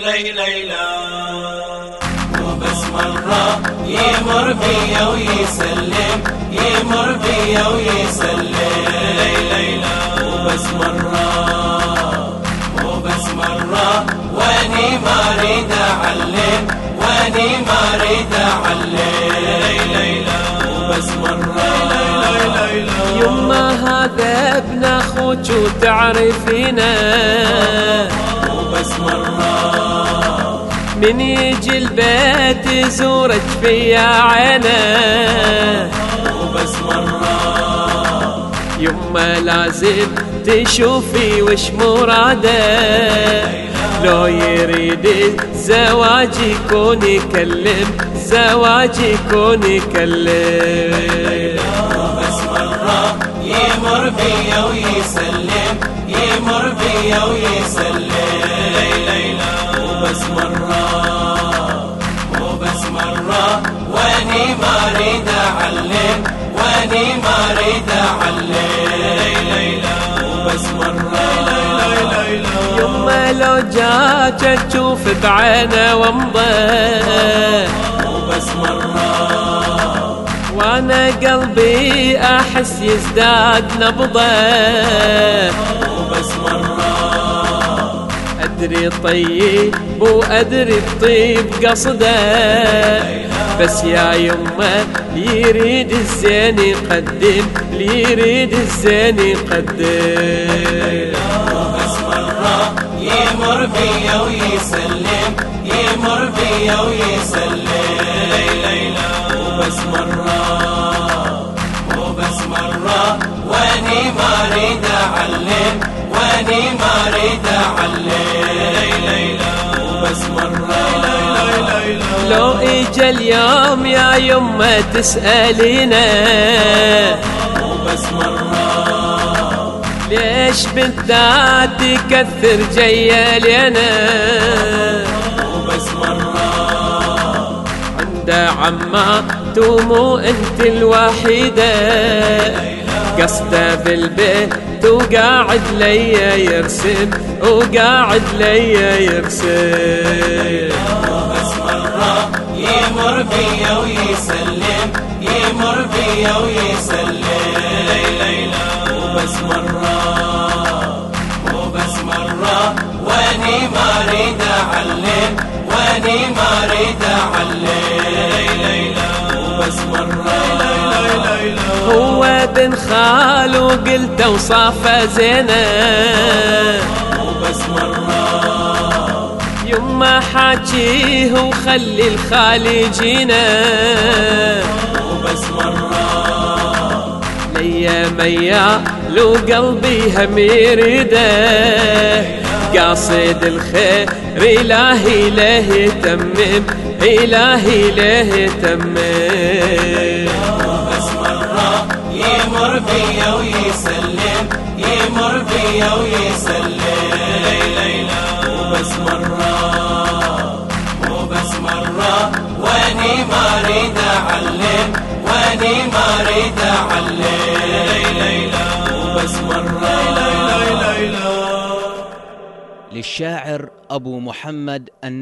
لي ليلى وبس مرة يمر بيا ويسلم يمر بيا ويسلم. لي ليلى وبس مرة وبس مرة واني ما أريد أعلم واني ما أريد أعلم. لي ليلى وبس مرة. يما هذا ابن أخوك وتعرفينه. من يجي البيت يزورك فيا عينه وبس مرة. يما لازم تشوفي وش مراده. لو يريد الزواج يكون يكلم زواج يكون يكلم. وبس مرة. يمر بيا ويسلم يمر بيا ويسلم. وبس مرة وبس مرة واني ما أريد أعلم واني ما أريد أعلم. وبس مرة لو جاك تشوف بعينه ومضى وبس مرة وأنا قلبي أحس يزداد نبضه. وبس مرة أدري طيب وأدري بطيب قصده. بس يا يمه يريد الزين يقدم يريد الزين يقدم. وبس مرة يمر بيا ويسلم يمر بيا ويسلم. وبس مرة وبس مرة وأني ما أريد أعلم وأني ما أريد أعلم. ليلى وبس مرة لو اجى اليوم يا يمه تسألينا. وبس مرة ليش بالذات تكثر جاية لنا وبس مرة عند عمات ومو أنت الوحيدة. قصده بالبيت وقاعد ليا يرسم وقاعد ليا يرسم. وبس مرة يمر بيا ويسلم يمر بيا ويسلم. لي ليلى. وبس مرة وبس مرة وأني ما أريد أعلم وأني ما أريد أعلم. وبس مرة هو بن خال وقلت اوصافه زينة. وبس مرة يما حاجيه وخلي الخال يجينا. وبس مرة ليا ميا لو قلبي هم يريده قاصد الخير إلهي له يتمم إلهي له وبس مرة يمر بيا ويسلم يمر بيا ويسلم. لي ليلى وبس مرة وبس مرة وأني ما أريد أعلم وأني ما أريد أعلم. لي ليلى وبس مرة. للشاعر أبو محمد النبي